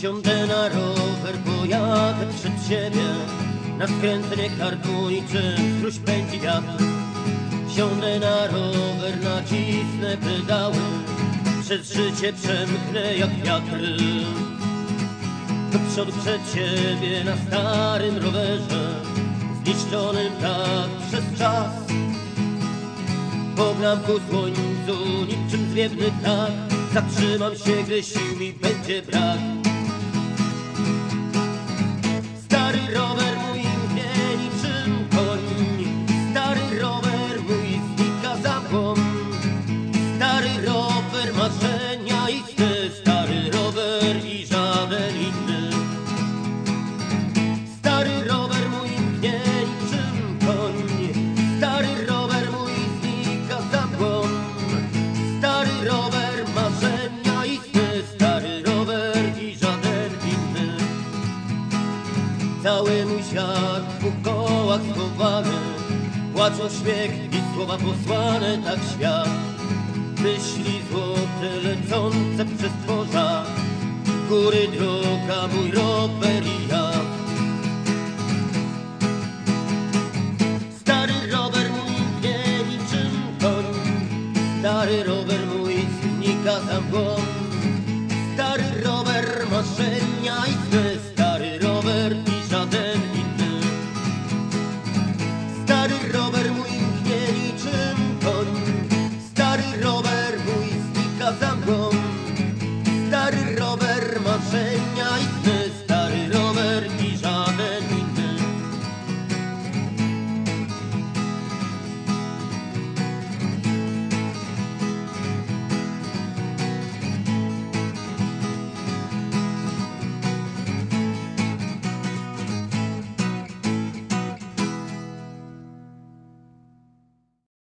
Wsiądę na rower, pojadę przed siebie. Na skrętnie kartuniczym struś pędzi wiatr. Wsiądę na rower, nacisnę pedały. Przez życie przemknę jak wiatr. Do przodu przed siebie na starym rowerze Zniszczonym tak przez czas. Pognam ku słońcu niczym zwiewny ptak. Zatrzymam się, gdy sił mi będzie brak Cały mój świat w dwóch kołach schowany Płaczą śmiech i słowa posłane tak świat. Myśli złote lecące przez tworza Góry droga, mój rower i ja. Stary rower mój mnie niczym koń Stary rower mój znika za mgłą